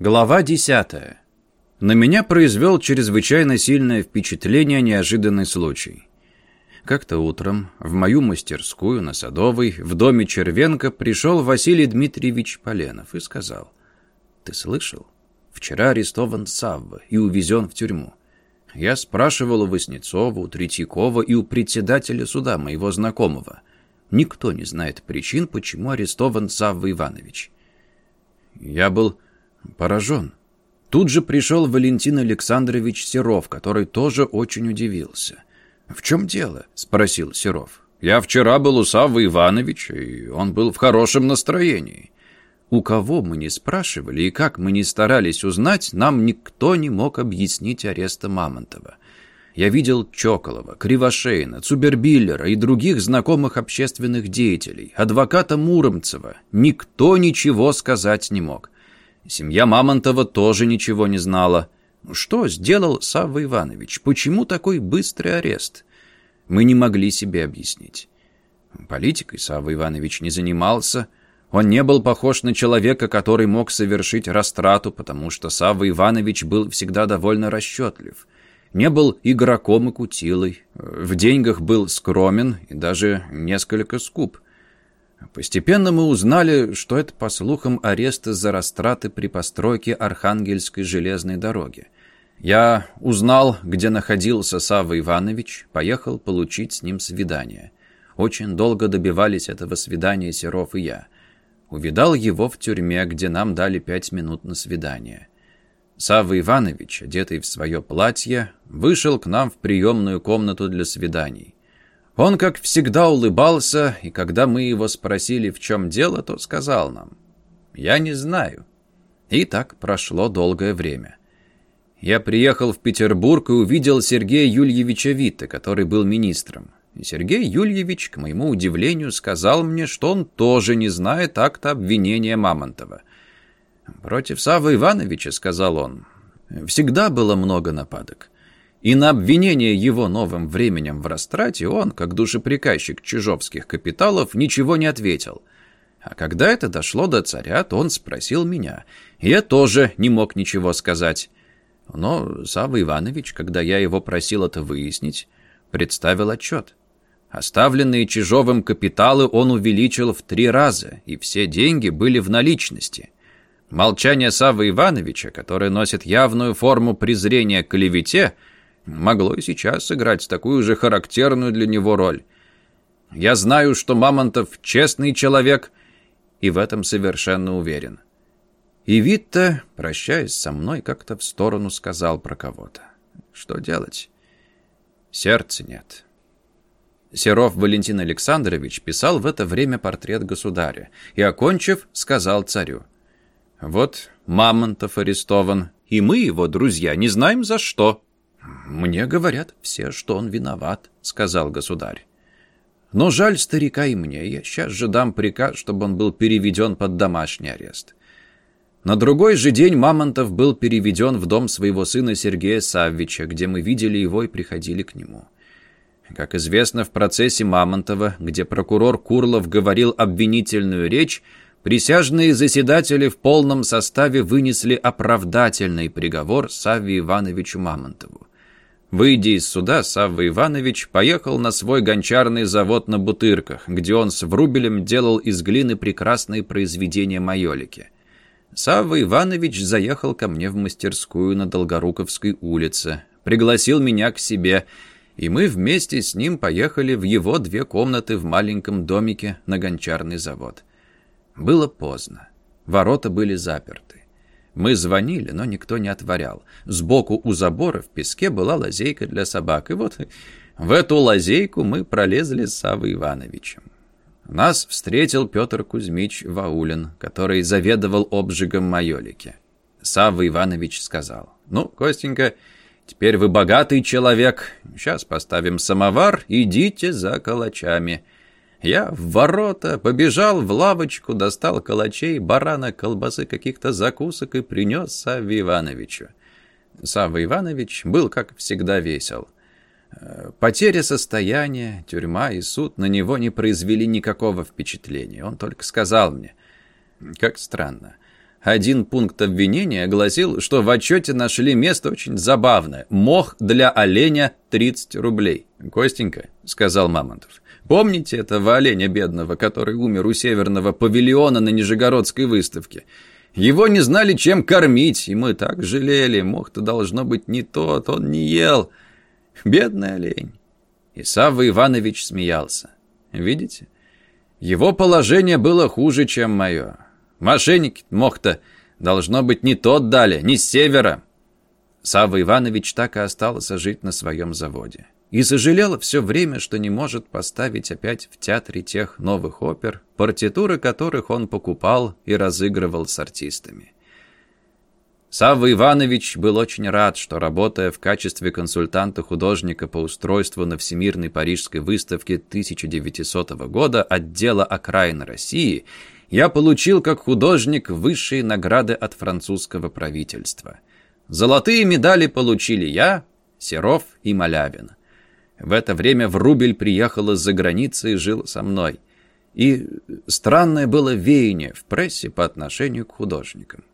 Глава 10. На меня произвел чрезвычайно сильное впечатление неожиданный случай. Как-то утром в мою мастерскую на Садовой в доме Червенко пришел Василий Дмитриевич Поленов и сказал, «Ты слышал? Вчера арестован Савва и увезен в тюрьму. Я спрашивал у Васнецова, у Третьякова и у председателя суда, моего знакомого. Никто не знает причин, почему арестован Савва Иванович». Я был поражен. Тут же пришел Валентин Александрович Серов, который тоже очень удивился. «В чем дело?» – спросил Серов. «Я вчера был у Саввы Ивановича, и он был в хорошем настроении». У кого мы не спрашивали и как мы не старались узнать, нам никто не мог объяснить ареста Мамонтова. Я видел Чоколова, Кривошеина, Цубербиллера и других знакомых общественных деятелей, адвоката Муромцева. Никто ничего сказать не мог. Семья Мамонтова тоже ничего не знала. Что сделал Савва Иванович? Почему такой быстрый арест? Мы не могли себе объяснить. Политикой Савва Иванович не занимался. Он не был похож на человека, который мог совершить растрату, потому что Савва Иванович был всегда довольно расчетлив. Не был игроком и кутилой. В деньгах был скромен и даже несколько скуп. Постепенно мы узнали, что это, по слухам, арест за растраты при постройке Архангельской железной дороги. Я узнал, где находился Савва Иванович, поехал получить с ним свидание. Очень долго добивались этого свидания Серов и я. Увидал его в тюрьме, где нам дали пять минут на свидание. Савва Иванович, одетый в свое платье, вышел к нам в приемную комнату для свиданий. Он, как всегда, улыбался, и когда мы его спросили, в чем дело, то сказал нам, «Я не знаю». И так прошло долгое время. Я приехал в Петербург и увидел Сергея Юльевича Витта, который был министром. И Сергей Юльевич, к моему удивлению, сказал мне, что он тоже не знает акта обвинения Мамонтова. «Против Савы Ивановича», — сказал он, — «всегда было много нападок. И на обвинение его новым временем в растрате он, как душеприказчик чижовских капиталов, ничего не ответил. А когда это дошло до царя, то он спросил меня. Я тоже не мог ничего сказать. Но Савва Иванович, когда я его просил это выяснить, представил отчет. Оставленные Чижовым капиталы он увеличил в три раза, и все деньги были в наличности. Молчание Саввы Ивановича, которое носит явную форму презрения к клевете, — могло и сейчас сыграть такую же характерную для него роль. Я знаю, что Мамонтов честный человек, и в этом совершенно уверен. И Витта, прощаясь со мной, как-то в сторону сказал про кого-то. Что делать? Сердца нет. Серов Валентин Александрович писал в это время портрет государя и, окончив, сказал царю. «Вот Мамонтов арестован, и мы, его друзья, не знаем за что». «Мне говорят все, что он виноват», — сказал государь. «Но жаль старика и мне. Я сейчас же дам приказ, чтобы он был переведен под домашний арест». На другой же день Мамонтов был переведен в дом своего сына Сергея Саввича, где мы видели его и приходили к нему. Как известно, в процессе Мамонтова, где прокурор Курлов говорил обвинительную речь, присяжные заседатели в полном составе вынесли оправдательный приговор Савве Ивановичу Мамонтову. Выйдя из суда, Савва Иванович поехал на свой гончарный завод на Бутырках, где он с Врубелем делал из глины прекрасные произведения майолики. Савва Иванович заехал ко мне в мастерскую на Долгоруковской улице, пригласил меня к себе, и мы вместе с ним поехали в его две комнаты в маленьком домике на гончарный завод. Было поздно. Ворота были заперты. Мы звонили, но никто не отворял. Сбоку у забора в песке была лазейка для собак. И вот в эту лазейку мы пролезли с Савой Ивановичем. Нас встретил Петр Кузьмич Ваулин, который заведовал обжигом майолики. Савва Иванович сказал, «Ну, Костенька, теперь вы богатый человек. Сейчас поставим самовар, идите за калачами». Я в ворота побежал в лавочку, достал калачей, барана, колбасы, каких-то закусок и принес Савве Ивановичу. Савва Иванович был, как всегда, весел. Э, потеря состояния, тюрьма и суд на него не произвели никакого впечатления. Он только сказал мне, как странно. Один пункт обвинения гласил, что в отчете нашли место очень забавное. Мох для оленя 30 рублей. «Костенька», — сказал Мамонтов, — «помните этого оленя бедного, который умер у северного павильона на Нижегородской выставке?» Его не знали, чем кормить, и мы так жалели. Мох-то должно быть не тот, он не ел. Бедный олень. И Савва Иванович смеялся. Видите? Его положение было хуже, чем мое. Мошенники мох-то, должно быть, не тот дали, не с севера. Савва Иванович так и остался жить на своем заводе. И сожалел все время, что не может поставить опять в театре тех новых опер, партитуры которых он покупал и разыгрывал с артистами. Савва Иванович был очень рад, что, работая в качестве консультанта художника по устройству на Всемирной Парижской выставке 1900 года отдела окраины России, я получил как художник высшие награды от французского правительства. Золотые медали получили я, Серов и Малявин. В это время Врубель приехал из-за границы и жил со мной. И странное было веяние в прессе по отношению к художникам.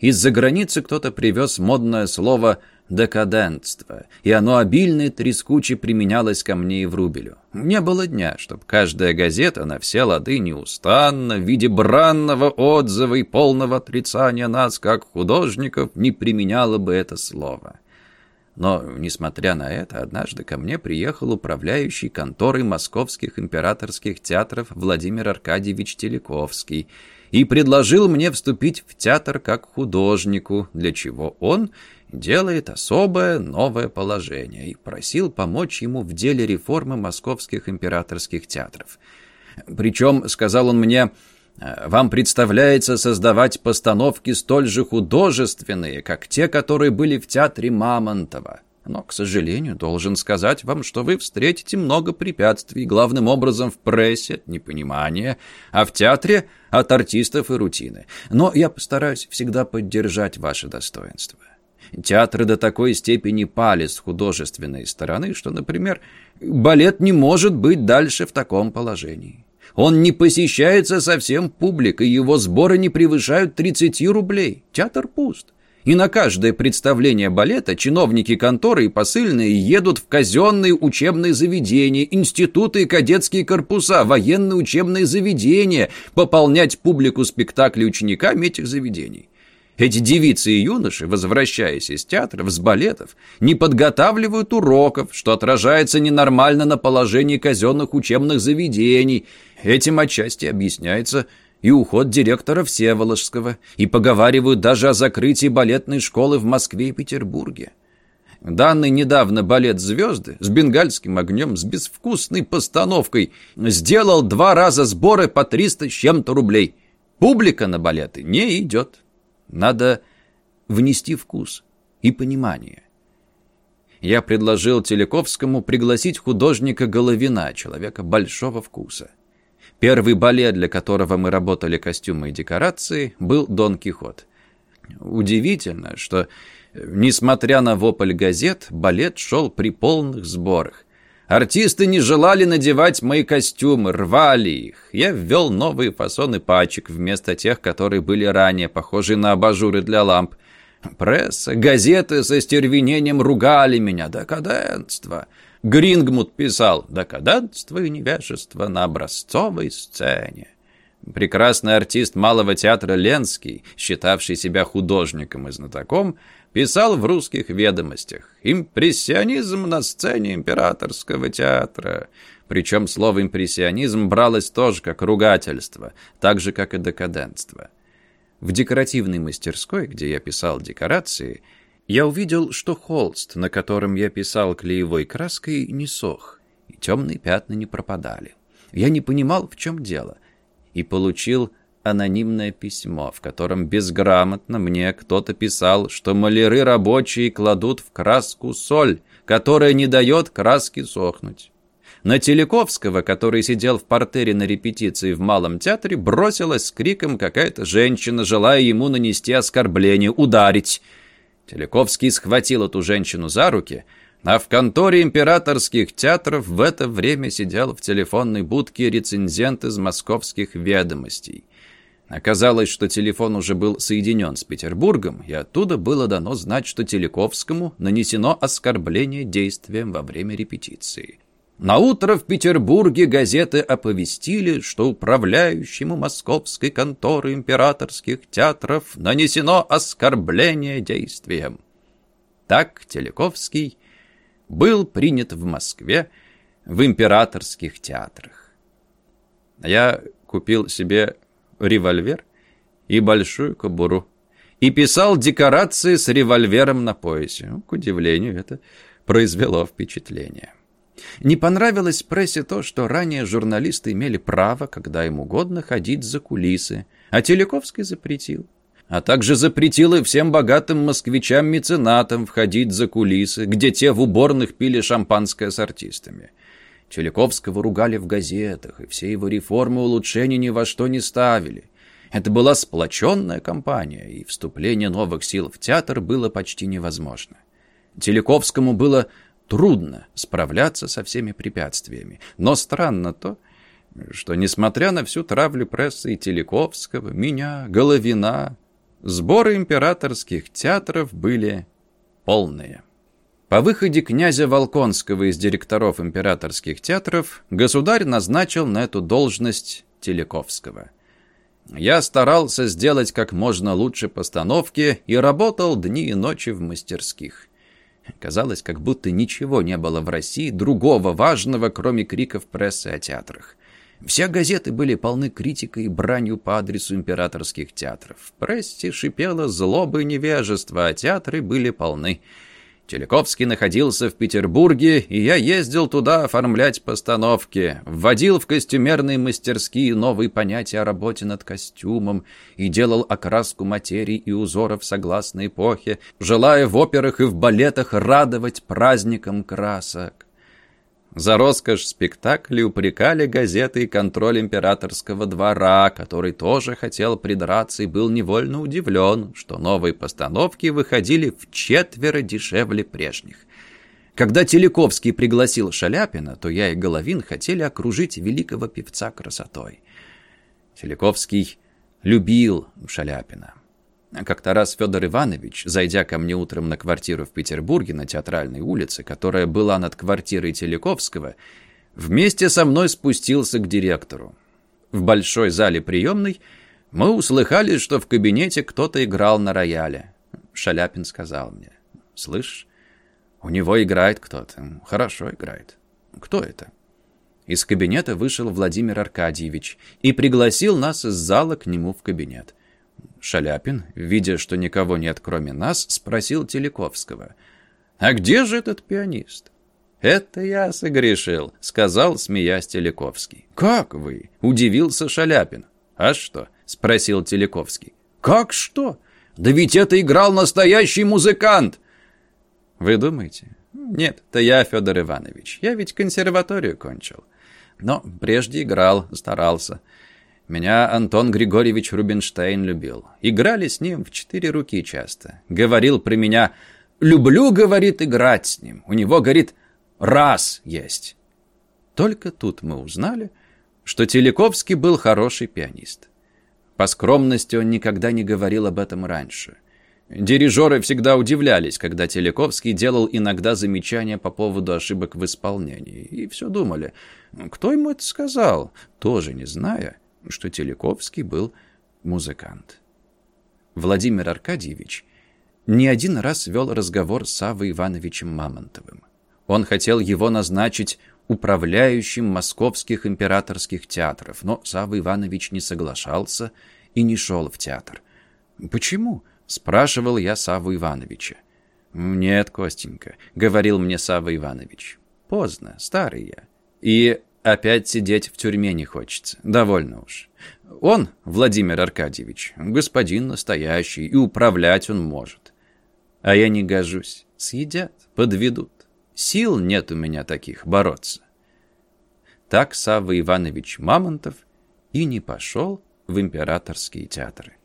Из-за границы кто-то привез модное слово декадентство, и оно обильно и трескуче применялось ко мне и в Рубелю. Не было дня, чтоб каждая газета на все лады неустанно, в виде бранного отзыва и полного отрицания нас, как художников, не применяла бы это слово. Но, несмотря на это, однажды ко мне приехал управляющий конторой московских императорских театров Владимир Аркадьевич Телековский и предложил мне вступить в театр как художнику, для чего он делает особое новое положение и просил помочь ему в деле реформы московских императорских театров. Причем, сказал он мне, вам представляется создавать постановки столь же художественные, как те, которые были в театре Мамонтова. Но, к сожалению, должен сказать вам, что вы встретите много препятствий, главным образом в прессе от непонимания, а в театре от артистов и рутины. Но я постараюсь всегда поддержать ваше достоинство. Театры до такой степени пали с художественной стороны, что, например, балет не может быть дальше в таком положении. Он не посещается совсем публикой, его сборы не превышают 30 рублей. Театр пуст. И на каждое представление балета чиновники конторы и посыльные едут в казенные учебные заведения, институты и кадетские корпуса, военные учебные заведения, пополнять публику спектаклей учениками этих заведений. Эти девицы и юноши, возвращаясь из театров, с балетов, не подготавливают уроков, что отражается ненормально на положении казенных учебных заведений. Этим отчасти объясняется и уход директора Всеволожского, и поговаривают даже о закрытии балетной школы в Москве и Петербурге. Данный недавно балет «Звезды» с бенгальским огнем, с безвкусной постановкой сделал два раза сборы по 300 с чем-то рублей. Публика на балеты не идет. Надо внести вкус и понимание. Я предложил Телековскому пригласить художника Головина, человека большого вкуса. Первый балет, для которого мы работали костюмы и декорации, был «Дон Кихот». Удивительно, что, несмотря на вопль газет, балет шел при полных сборах. Артисты не желали надевать мои костюмы, рвали их. Я ввел новые фасоны пачек вместо тех, которые были ранее, похожие на абажуры для ламп. Пресса, газеты со стервенением ругали меня. Декадентство. Грингмут писал «Декадентство и невежество на образцовой сцене». Прекрасный артист малого театра Ленский, считавший себя художником и знатоком, писал в русских ведомостях «Импрессионизм на сцене императорского театра». Причем слово «импрессионизм» бралось тоже как ругательство, так же, как и декадентство. В декоративной мастерской, где я писал декорации, я увидел, что холст, на котором я писал клеевой краской, не сох, и темные пятна не пропадали. Я не понимал, в чем дело, и получил анонимное письмо, в котором безграмотно мне кто-то писал, что маляры рабочие кладут в краску соль, которая не дает краске сохнуть. На Телековского, который сидел в портере на репетиции в Малом театре, бросилась с криком какая-то женщина, желая ему нанести оскорбление, ударить. Телековский схватил эту женщину за руки, а в конторе императорских театров в это время сидел в телефонной будке рецензент из московских ведомостей. Оказалось, что телефон уже был соединен с Петербургом, и оттуда было дано знать, что Телековскому нанесено оскорбление действием во время репетиции. На утро в Петербурге газеты оповестили, что управляющему московской конторы императорских театров нанесено оскорбление действием. Так Телековский был принят в Москве в императорских театрах. Я купил себе револьвер и большую кобуру и писал декорации с револьвером на поясе. Ну, к удивлению, это произвело впечатление. Не понравилось прессе то, что ранее журналисты имели право, когда им угодно, ходить за кулисы, а Телековский запретил. А также запретил и всем богатым москвичам-меценатам входить за кулисы, где те в уборных пили шампанское с артистами. Челиковского ругали в газетах, и все его реформы и улучшения ни во что не ставили. Это была сплоченная кампания, и вступление новых сил в театр было почти невозможно. Телековскому было трудно справляться со всеми препятствиями. Но странно то, что, несмотря на всю травлю прессы и Телековского, меня, Головина, сборы императорских театров были полные. По выходе князя Волконского из директоров императорских театров государь назначил на эту должность Телековского. Я старался сделать как можно лучше постановки и работал дни и ночи в мастерских. Казалось, как будто ничего не было в России другого важного, кроме криков прессы о театрах. Все газеты были полны критикой и бранью по адресу императорских театров. В прессе шипело злоба и невежество, а театры были полны. Телековский находился в Петербурге, и я ездил туда оформлять постановки, вводил в костюмерные мастерские новые понятия о работе над костюмом и делал окраску материй и узоров согласно эпохе, желая в операх и в балетах радовать праздникам красок. За роскошь спектаклей упрекали газеты и контроль императорского двора, который тоже хотел придраться и был невольно удивлен, что новые постановки выходили в четверо дешевле прежних. Когда Телековский пригласил Шаляпина, то я и Головин хотели окружить великого певца красотой. Телековский любил Шаляпина. Как-то раз Федор Иванович, зайдя ко мне утром на квартиру в Петербурге на Театральной улице, которая была над квартирой Телековского, вместе со мной спустился к директору. В большой зале приемной мы услыхали, что в кабинете кто-то играл на рояле. Шаляпин сказал мне, «Слышь, у него играет кто-то. Хорошо играет. Кто это?» Из кабинета вышел Владимир Аркадьевич и пригласил нас из зала к нему в кабинет. Шаляпин, видя, что никого нет кроме нас, спросил Телековского. «А где же этот пианист?» «Это я согрешил», — сказал, смеясь Телековский. «Как вы?» — удивился Шаляпин. «А что?» — спросил Телековский. «Как что? Да ведь это играл настоящий музыкант!» «Вы думаете?» «Нет, это я, Федор Иванович. Я ведь консерваторию кончил. Но прежде играл, старался. Меня Антон Григорьевич Рубинштейн любил. Играли с ним в четыре руки часто. Говорил при меня «люблю, — говорит, — играть с ним. У него, говорит, раз есть». Только тут мы узнали, что Телековский был хороший пианист. По скромности он никогда не говорил об этом раньше. Дирижеры всегда удивлялись, когда Телековский делал иногда замечания по поводу ошибок в исполнении. И все думали, кто ему это сказал, тоже не зная, что Телековский был музыкант. Владимир Аркадьевич не один раз вел разговор с Савой Ивановичем Мамонтовым. Он хотел его назначить управляющим московских императорских театров, но Савва Иванович не соглашался и не шел в театр. «Почему?» – спрашивал я Савву Ивановича. «Нет, Костенька», — говорил мне Савва Иванович. «Поздно, старый я. И Опять сидеть в тюрьме не хочется. Довольно уж. Он, Владимир Аркадьевич, господин настоящий, и управлять он может. А я не гожусь. Съедят, подведут. Сил нет у меня таких бороться. Так Савва Иванович Мамонтов и не пошел в императорские театры.